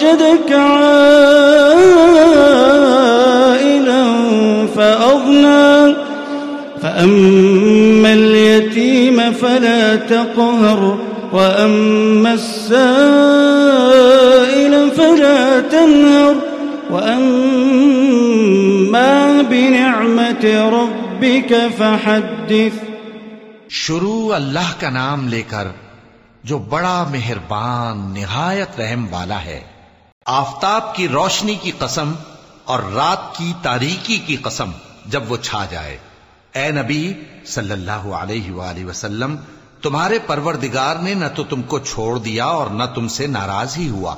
فهدى ووجدك عائلا فأغنى. فأما اليتيم فلا تقهر، وأما السائل فلا تنهر. وأما بنعمة ربك فحدث. شروع اللہ کا نام لے کر جو بڑا مہربان، نہایت رحم والا ہے۔ آفتاب کی روشنی کی قسم اور رات کی تاریکی کی قسم جب وہ چھا جائے۔ اے نبی صلی اللہ علیہ وآلہ وسلم، تمہارے پروردگار نے نہ تو تم کو چھوڑ دیا اور نہ تم سے ناراض ہی ہوا۔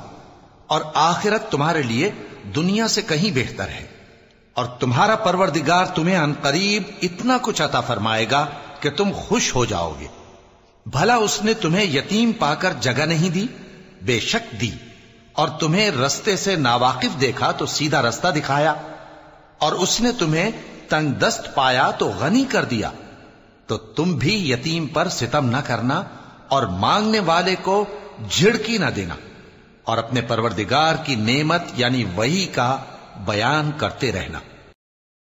اور آخرت تمہارے لیے دنیا سے کہیں بہتر ہے۔ اور تمہارا پروردگار تمہیں ان قریب اتنا کچھ عطا فرمائے گا کہ تم خوش ہو جاؤ گے۔ بھلا اس نے تمہیں یتیم پا کر جگہ نہیں دی؟ بے شک دی۔ اور تمہیں رستے سے ناواقف دیکھا تو سیدھا رستہ دکھایا، اور اس نے تمہیں تنگ دست پایا تو غنی کر دیا۔ تو تم بھی یتیم پر ستم نہ کرنا اور مانگنے والے کو جھڑکی نہ دینا۔ اور اپنے پروردگار کی نعمت یعنی وہی کا بیان کرتے رہنا۔